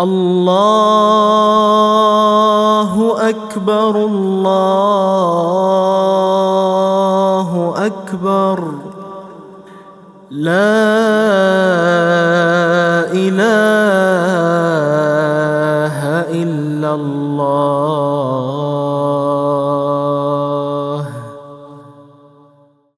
الله أكبر الله أكبر. لا